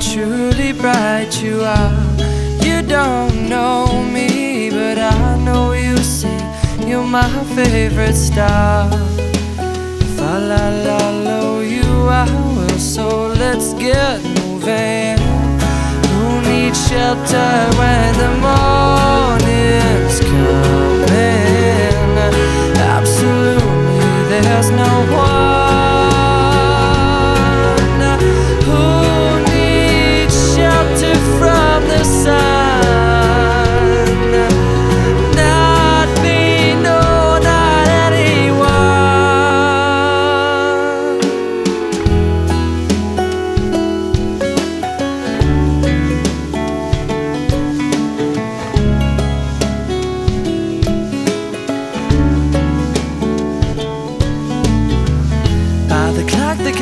truly bright you are. You don't know me, but I know you see you're my favorite star. If I la la low you, I will. So let's get moving. Who needs shelter when the morning's coming? Absolutely, there's no one.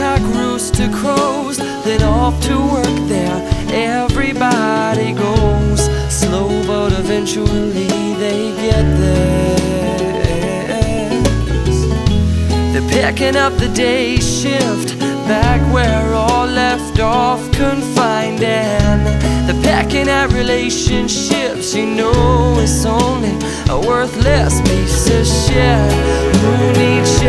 Cock rooster crows, then off to work there. Everybody goes slow, but eventually they get there. They're picking up the day shift back where all left off confined, and they're packing at relationships. You know, it's only a worthless piece of shit. Who needs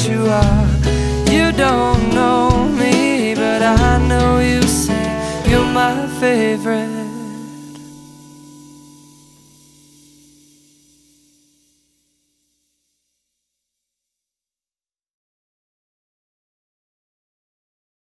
you are. You don't know me, but I know you see you're my favorite.